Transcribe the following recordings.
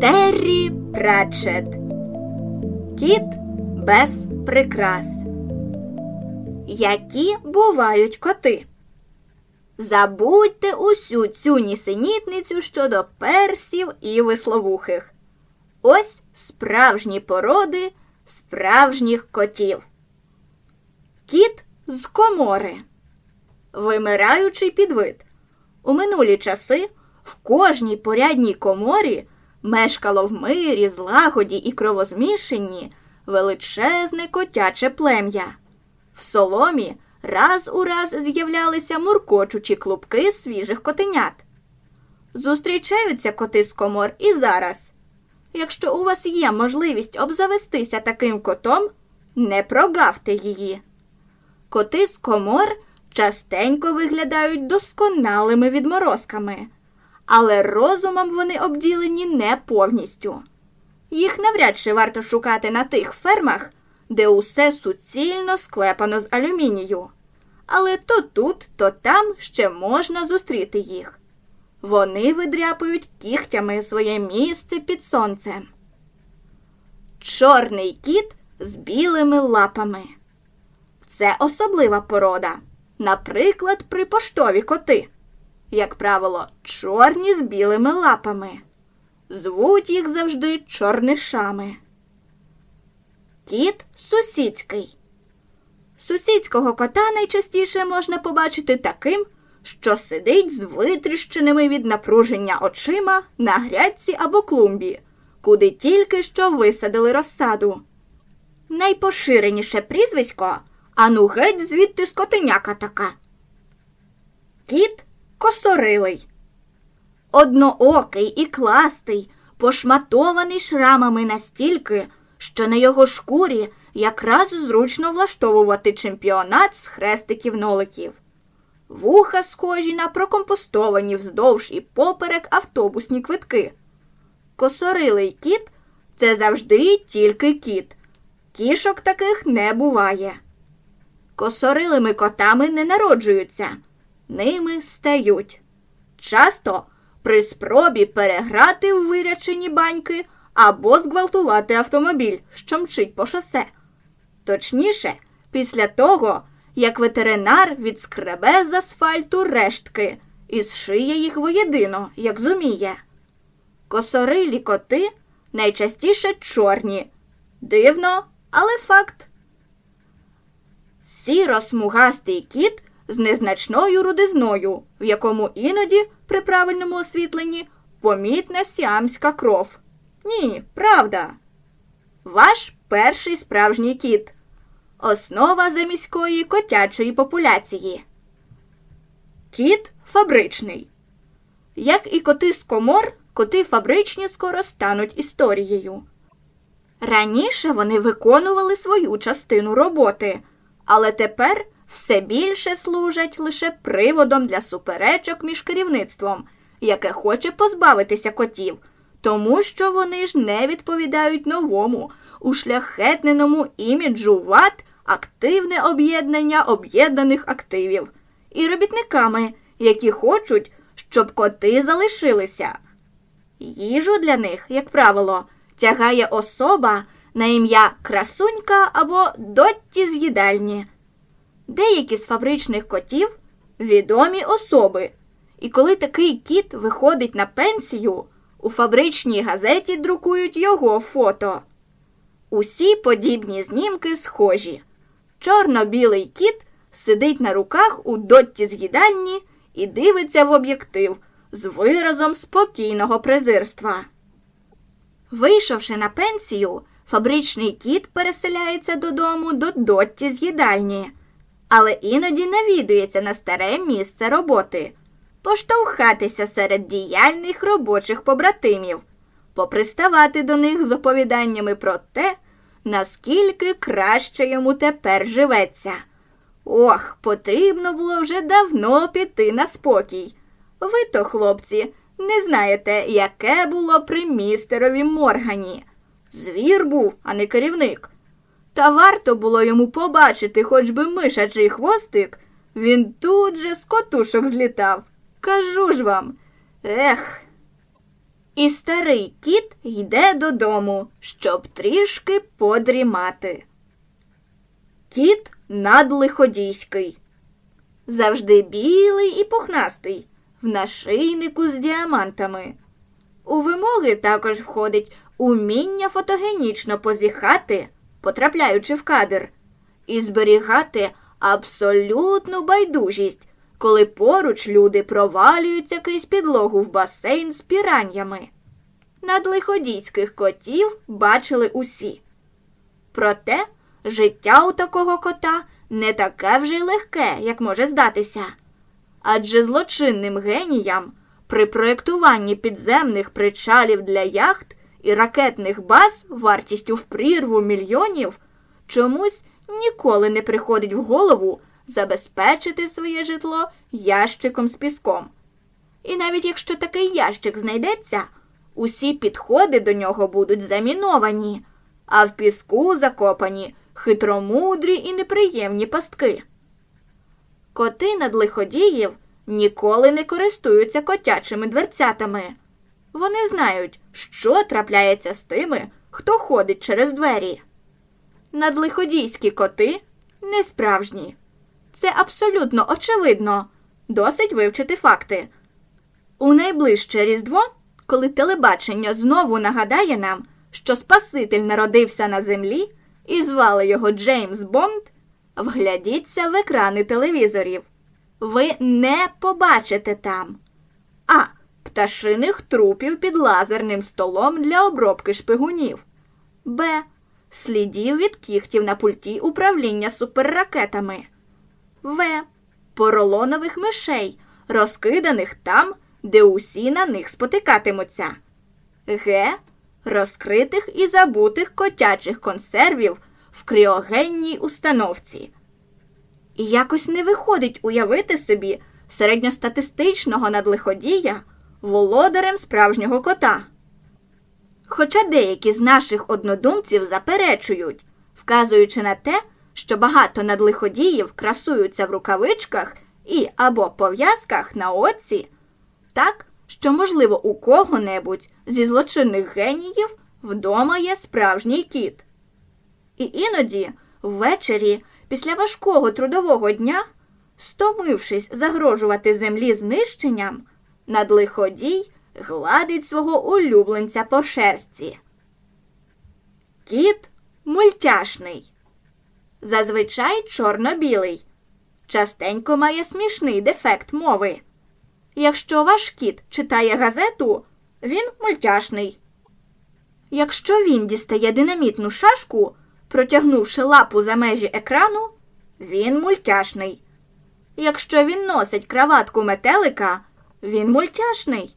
Террі Пратчет. Кіт без прикрас. Які бувають коти? Забудьте усю цю нісенітницю щодо персів і висловухих. Ось справжні породи справжніх котів. Кіт з комори. Вимираючий підвид. У минулі часи в кожній порядній коморі мешкало в мирі, злагоді і кровозмішанні величезне котяче плем'я. В соломі раз у раз з'являлися муркочучі клубки свіжих котенят. Зустрічаються коти з комор і зараз. Якщо у вас є можливість обзавестися таким котом, не прогавте її. Коти з комор частенько виглядають досконалими відморозками, але розумом вони обділені не повністю. Їх навряд чи варто шукати на тих фермах, де усе суцільно склепано з алюмінію. Але то тут, то там ще можна зустріти їх. Вони видряпують кігтями своє місце під сонцем. Чорний кіт з білими лапами. Це особлива порода. Наприклад, припоштові коти. Як правило, чорні з білими лапами. Звуть їх завжди чорнишами. Кіт сусідський. Сусідського кота найчастіше можна побачити таким, що сидить з витріщеними від напруження очима на грядці або клумбі, куди тільки що висадили розсаду. Найпоширеніше прізвисько ану геть звідти скотиняка така. Кіт косорилий. Одноокий і кластий, пошматований шрамами настільки, що на його шкурі якраз зручно влаштовувати чемпіонат з хрестиків ноликів. Вуха схожі на прокомпостовані вздовж і поперек автобусні квитки. Косорилий кіт це завжди тільки кіт. Кішок таких не буває. Косорилими котами не народжуються, ними стають. Часто при спробі переграти в вирячені баньки або зґвалтувати автомобіль, що мчить по шосе. Точніше, після того, як ветеринар відскребе з асфальту рештки і зшиє їх воєдино, як зуміє. Косорилі коти найчастіше чорні. Дивно, але факт. Сіро-смугастий кіт з незначною рудизною, в якому іноді, при правильному освітленні, помітна сіамська кров. Ні, правда. Ваш перший справжній кіт. Основа заміської котячої популяції. Кіт фабричний. Як і коти з комор, коти фабричні скоро стануть історією. Раніше вони виконували свою частину роботи, але тепер все більше служать лише приводом для суперечок між керівництвом, яке хоче позбавитися котів, тому що вони ж не відповідають новому, ушляхетненому іміджу ВАТ активне об'єднання об'єднаних активів і робітниками, які хочуть, щоб коти залишилися. Їжу для них, як правило, тягає особа на ім'я красунька або дотті з їдальні. Деякі з фабричних котів відомі особи. І коли такий кіт виходить на пенсію, у фабричній газеті друкують його фото. Усі подібні знімки схожі. Чорно-білий кіт сидить на руках у дотті з їдальні і дивиться в об'єктив з виразом спокійного презирства. Вийшовши на пенсію, фабричний кіт переселяється додому до дотті з їдальні, але іноді навідується на старе місце роботи, поштовхатися серед діяльних робочих побратимів, поприставати до них з оповіданнями про те, наскільки краще йому тепер живеться. Ох, потрібно було вже давно піти на спокій. Ви то, хлопці, не знаєте, яке було при містерові Моргані. Звір був, а не керівник. Та варто було йому побачити хоч би мишачий хвостик, він тут же з котушок злітав. Кажу ж вам, ех. І старий кіт йде додому, щоб трішки подрімати. Кіт надлиходійський. Завжди білий і пухнастий, в нашийнику з діамантами. У вимоги також входить уміння фотогенічно позіхати, потрапляючи в кадр, і зберігати абсолютну байдужість, коли поруч люди провалюються крізь підлогу в басейн з піраннями. Надлиходійських котів бачили усі. Проте життя у такого кота не таке вже й легке, як може здатися. Адже злочинним геніям при проєктуванні підземних причалів для яхт і ракетних баз вартістю в прірву мільйонів чомусь ніколи не приходить в голову забезпечити своє житло ящиком з піском. І навіть якщо такий ящик знайдеться, усі підходи до нього будуть заміновані, а в піску закопані хитромудрі і неприємні пастки. Коти надлиходіїв ніколи не користуються котячими дверцятами. Вони знають, що трапляється з тими, хто ходить через двері. Надлиходійські коти не справжні. Це абсолютно очевидно, досить вивчити факти. У найближче Різдво, коли телебачення знову нагадає нам, що Спаситель народився на землі і звали його Джеймс Бонд, вглядіться в екрани телевізорів. Ви не побачите там. А. Пташиних трупів під лазерним столом для обробки шпигунів. Б. Слідів від кігтів на пульті управління суперракетами. В. Поролонових мишей, розкиданих там, де усі на них спотикатимуться. Г. Розкритих і забутих котячих консервів в кріогенній установці. І якось не виходить уявити собі середньостатистичного надлиходія володарем справжнього кота. Хоча деякі з наших однодумців заперечують, вказуючи на те, що багато надлиходіїв красуються в рукавичках і або пов'язках на оці, так, що, можливо, у кого-небудь зі злочинних геніїв вдома є справжній кіт. І іноді ввечері, після важкого трудового дня, стомившись загрожувати землі знищенням, надлиходій гладить свого улюбленця по шерсті. Кіт мультяшний. Зазвичай чорно-білий. Частенько має смішний дефект мови. Якщо ваш кіт читає газету, він мультяшний. Якщо він дістає динамітну шашку, протягнувши лапу за межі екрану, він мультяшний. Якщо він носить краватку метелика, він мультяшний.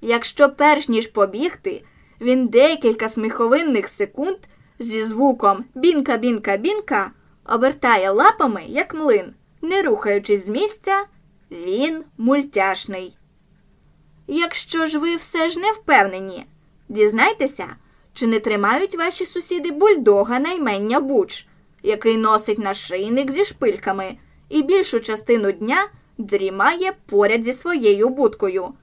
Якщо перш ніж побігти, він декілька сміховинних секунд зі звуком бінка-бінка-бінка обертає лапами, як млин, не рухаючись з місця, він мультяшний. Якщо ж ви все ж не впевнені, дізнайтеся, чи не тримають ваші сусіди бульдога наймення буч, який носить нашийник зі шпильками і більшу частину дня дрімає поряд зі своєю будкою.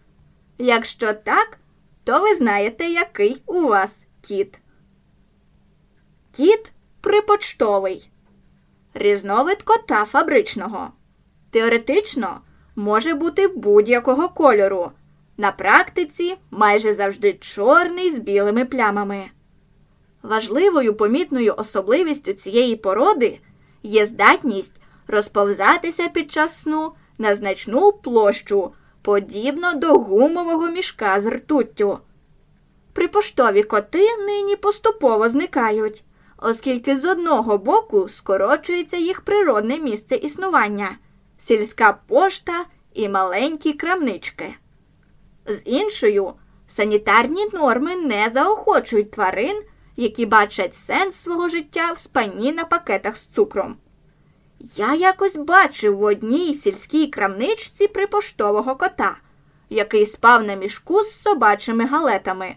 Якщо так, то ви знаєте, який у вас кіт. Кіт припочтовий. Різновид кота фабричного. Теоретично може бути будь-якого кольору. На практиці майже завжди чорний з білими плямами. Важливою помітною особливістю цієї породи є здатність розповзатися під час сну на значну площу, подібно до гумового мішка з ртуттю. Припоштові коти нині поступово зникають, оскільки з одного боку скорочується їх природне місце існування сільська пошта і маленькі крамнички. З іншою, санітарні норми не заохочують тварин, які бачать сенс свого життя в спанні на пакетах з цукром. Я якось бачив в одній сільській крамничці припоштового кота, який спав на мішку з собачими галетами.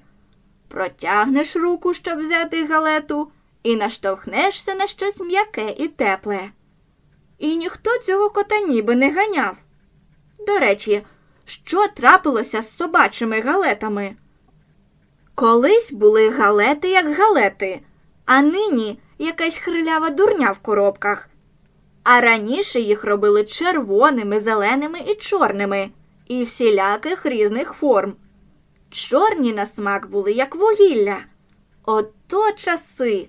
Протягнеш руку, щоб взяти галету, і наштовхнешся на щось м'яке і тепле. І ніхто цього кота ніби не ганяв. До речі, що трапилося з собачими галетами? Колись були галети як галети, а нині якась хрилява дурня в коробках. А раніше їх робили червоними, зеленими і чорними, і всіляких різних форм. Чорні на смак були, як вугілля. Ото часи.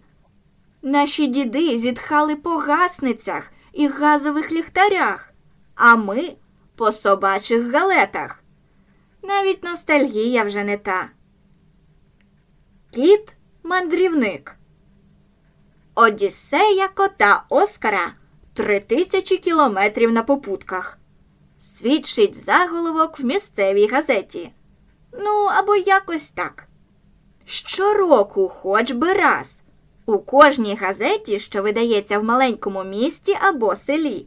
Наші діди зітхали по гасницях і газових ліхтарях, а ми по собачих галетах. Навіть ностальгія вже не та. Кіт мандрівник. Одіссея кота Оскара три тисячі кілометрів на попутках. Свідчить заголовок в місцевій газеті. Ну, або якось так. Щороку, хоч би раз, у кожній газеті, що видається в маленькому місті або селі.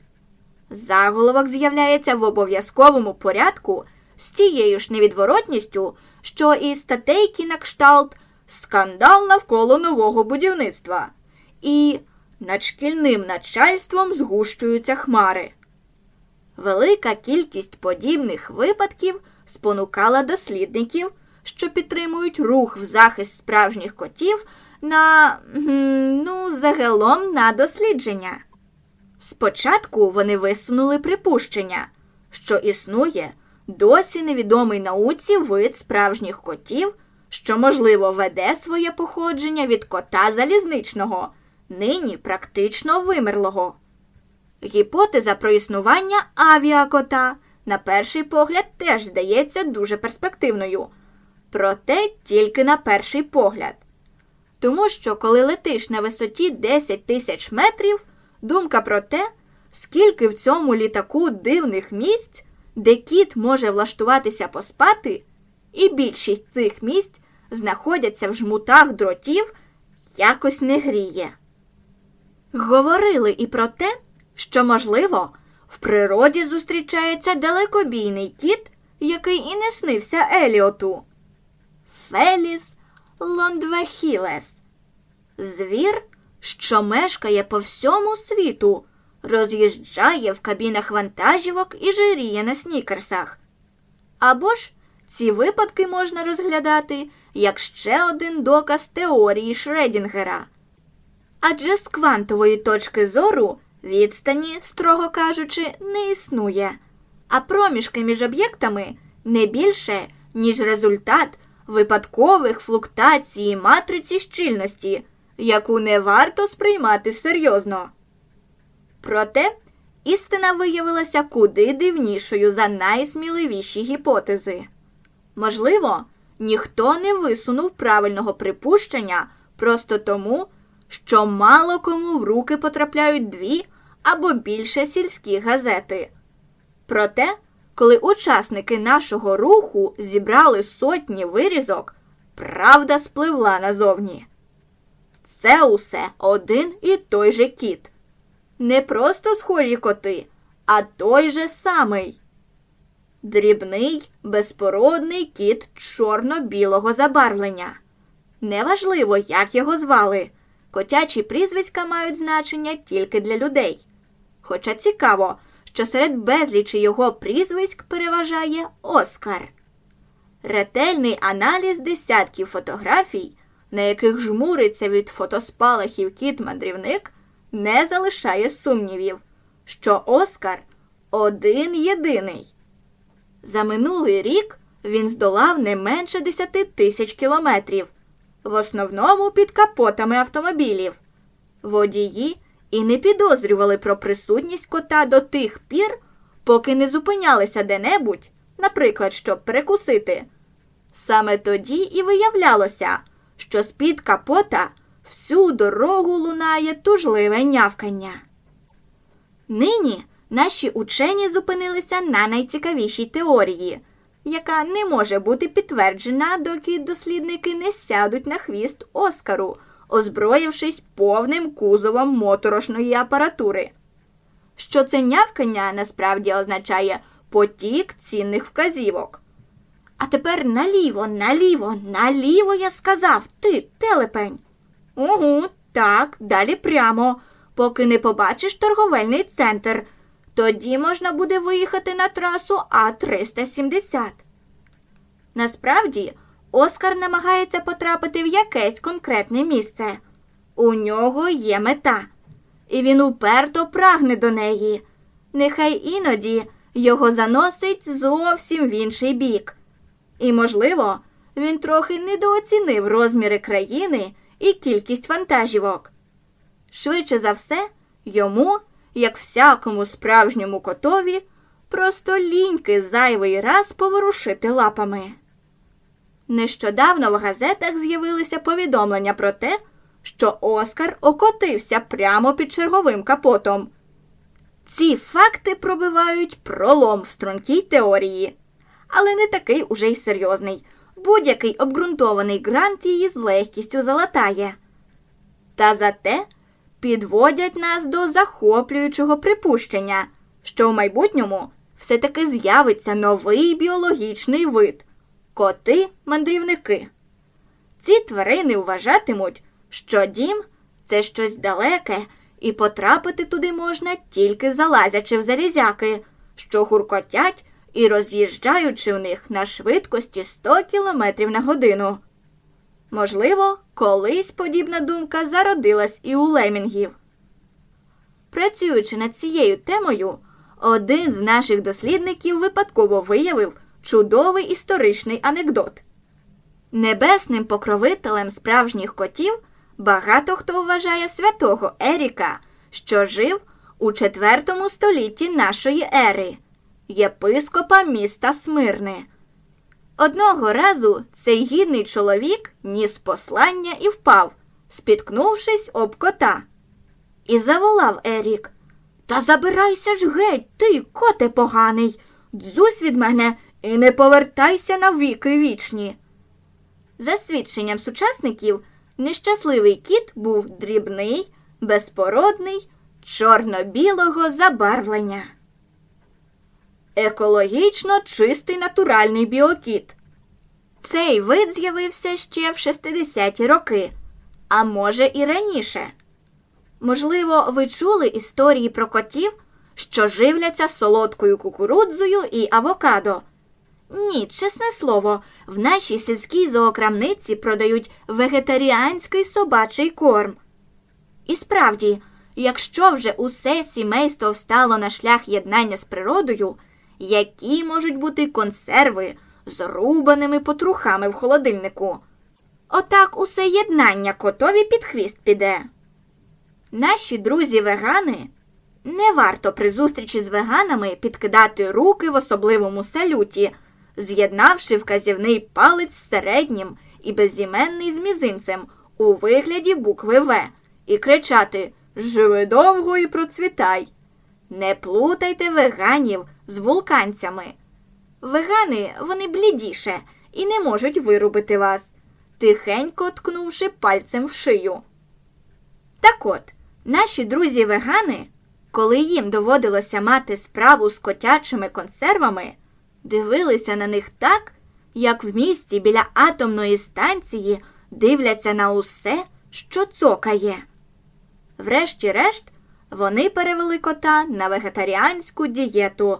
Заголовок з'являється в обов'язковому порядку з тією ж невідворотністю, що і статейки на кшталт скандал навколо нового будівництва. І над шкільним начальством згущуються хмари. Велика кількість подібних випадків спонукала дослідників, що підтримують рух в захист справжніх котів на ну, загалом на дослідження. Спочатку вони висунули припущення, що існує досі невідомий науці вид справжніх котів, що, можливо, веде своє походження від кота залізничного, нині практично вимерлого. Гіпотеза про існування авіакота, на перший погляд, теж здається дуже перспективною. Проте тільки на перший погляд. Тому що, коли летиш на висоті 10 тисяч метрів, думка про те, скільки в цьому літаку дивних місць, де кіт може влаштуватися поспати, і більшість цих місць знаходяться в жмутах дротів, якось не гріє. Говорили і про те, що, можливо, в природі зустрічається далекобійний кіт, який і не снився Еліоту. Феліс лондвехілес. Звір, що мешкає по всьому світу, роз'їжджає в кабінах вантажівок і жиріє на снікерсах. Або ж ці випадки можна розглядати як ще один доказ теорії Шредінгера. Адже з квантової точки зору відстані, строго кажучи, не існує, а проміжки між об'єктами не більше, ніж результат випадкових флуктацій матриці щільності, яку не варто сприймати серйозно. Проте істина виявилася куди дивнішою за найсміливіші гіпотези. Можливо, ніхто не висунув правильного припущення просто тому, що мало кому в руки потрапляють дві або більше сільські газети. Проте, коли учасники нашого руху зібрали сотні вирізок, правда спливла назовні. Це усе один і той же кіт. Не просто схожі коти, а той же самий. Дрібний, безпородний кіт чорно-білого забарвлення. Неважливо, як його звали. Котячі прізвиська мають значення тільки для людей. Хоча цікаво, що серед безлічі його прізвиськ переважає Оскар. Ретельний аналіз десятків фотографій, на яких жмуриться від фотоспалахів кіт-мандрівник, не залишає сумнівів, що Оскар один єдиний. За минулий рік він здолав не менше 10 тисяч кілометрів, в основному під капотами автомобілів. Водії і не підозрювали про присутність кота до тих пір, поки не зупинялися де-небудь, наприклад, щоб перекусити. Саме тоді і виявлялося, що з-під капота всю дорогу лунає тужливе нявкання. Нині наші учені зупинилися на найцікавішій теорії, яка не може бути підтверджена, доки дослідники не сядуть на хвіст Оскару, озброївшись повним кузовом моторошної апаратури. Що це нявкання насправді означає потік цінних вказівок. А тепер наліво, наліво, наліво я сказав ти, телепень. Угу, так, далі прямо, поки не побачиш торговельний центр. Тоді можна буде виїхати на трасу А370. Насправді, Оскар намагається потрапити в якесь конкретне місце. У нього є мета, і він уперто прагне до неї. Нехай іноді його заносить зовсім в інший бік. І, можливо, він трохи недооцінив розміри країни і кількість вантажівок. Швидше за все, йому, як всякому справжньому котові, просто ліньки зайвий раз поворушити лапами. Нещодавно в газетах з'явилися повідомлення про те, що Оскар окотився прямо під черговим капотом. Ці факти пробивають пролом в стрункій теорії, але не такий уже й серйозний. Будь-який обґрунтований грант її з легкістю залатає. Та зате підводять нас до захоплюючого припущення, що в майбутньому все-таки з'явиться новий біологічний вид коти-мандрівники. Ці тварини вважатимуть, що дім це щось далеке, і потрапити туди можна тільки залазячи в залізяки, що гуркотять і роз'їжджаючи в них на швидкості 100 км на годину. Можливо, колись подібна думка зародилась і у лемінгів. Працюючи над цією темою, один з наших дослідників випадково виявив чудовий історичний анекдот. Небесним покровителем справжніх котів багато хто вважає святого Еріка, що жив у IV столітті нашої ери, єпископа міста Смирне. Одного разу цей гідний чоловік ніс послання і впав, спіткнувшись об кота. І заволав Ерік. Та забирайся ж геть, ти, коте поганий, дзусь від мене і не повертайся на віки вічні. За свідченням сучасників, нещасливий кіт був дрібний, безпородний, чорно-білого забарвлення. Екологічно чистий натуральний біокіт. Цей вид з'явився ще в 60-ті роки, а може і раніше. Можливо, ви чули історії про котів, що живляться солодкою кукурудзою і авокадо. Ні, чесне слово, в нашій сільській зоокрамниці продають вегетаріанський собачий корм. І справді, якщо вже усе сімейство встало на шлях єднання з природою, які можуть бути консерви з рубаними потрухами в холодильнику? Отак усе єднання котові під хвіст піде. Наші друзі-вегани не варто при зустрічі з веганами підкидати руки в особливому салюті з'єднавши вказівний палець з середнім і безіменний з мізинцем у вигляді букви В і кричати Живи довго і процвітай. Не плутайте веганів з вулканцями. Вегани вони блідіше і не можуть вирубити вас, тихенько ткнувши пальцем в шию. Так от, наші друзі вегани, коли їм доводилося мати справу з котячими консервами, дивилися на них так, як в місті біля атомної станції дивляться на усе, що цокає. Врешті-решт, вони перевели кота на вегетаріанську дієту.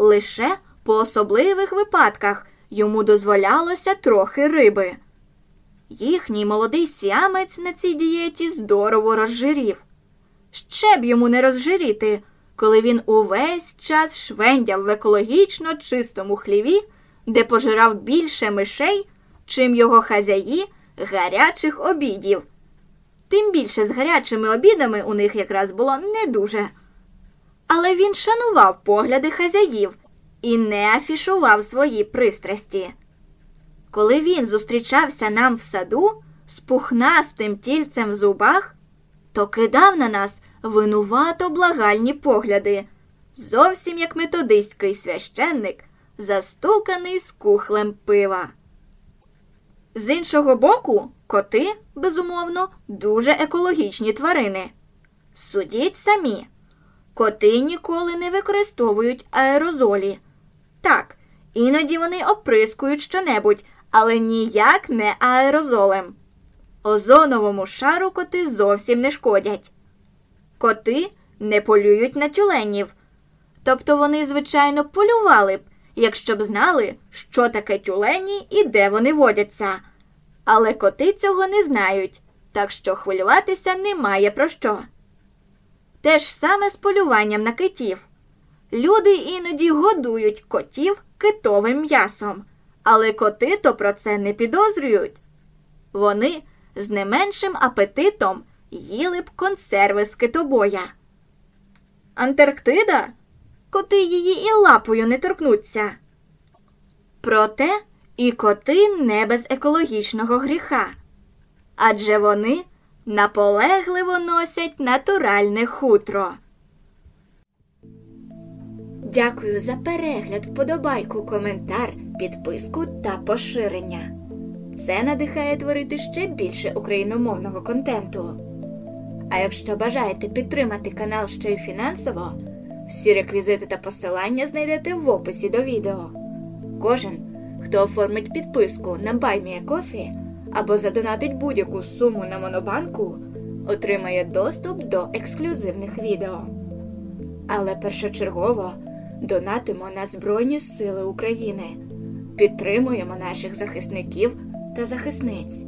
Лише по особливих випадках йому дозволялося трохи риби. Їхній молодий сіамець на цій дієті здорово розжирів. Ще б йому не розжиріти, коли він увесь час швендяв в екологічно чистому хліві, де пожирав більше мишей, чим його хазяї гарячих обідів. Тим більше з гарячими обідами у них якраз було не дуже. Але він шанував погляди хазяїв і не афішував свої пристрасті. Коли він зустрічався нам в саду з пухнастим тільцем в зубах, то кидав на нас винувато благальні погляди, зовсім як методистський священник, застуканий з кухлем пива. З іншого боку, коти, безумовно, дуже екологічні тварини. Судіть самі, коти ніколи не використовують аерозолі. Так, іноді вони оприскують щонебудь, але ніяк не аерозолем. Озоновому шару коти зовсім не шкодять. Коти не полюють на тюленів. Тобто вони, звичайно, полювали б, якщо б знали, що таке тюлені і де вони водяться. Але коти цього не знають, так що хвилюватися немає про що. Те ж саме з полюванням на китів. Люди іноді годують котів китовим м'ясом, але коти то про це не підозрюють. Вони з не меншим апетитом їли б консерви з китобоя. Антарктида? Коти її і лапою не торкнуться. Проте і коти не без екологічного гріха. Адже вони наполегливо носять натуральне хутро. Дякую за перегляд, вподобайку, коментар, підписку та поширення. Це надихає творити ще більше україномовного контенту. А якщо бажаєте підтримати канал ще й фінансово, всі реквізити та посилання знайдете в описі до відео. Кожен, хто оформить підписку на BuyMeACoffee або задонатить будь-яку суму на Монобанку, отримає доступ до ексклюзивних відео. Але першочергово донатимо на Збройні Сили України, підтримуємо наших захисників та захисниць.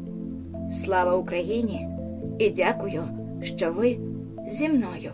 Слава Україні! І дякую, що ви зі мною.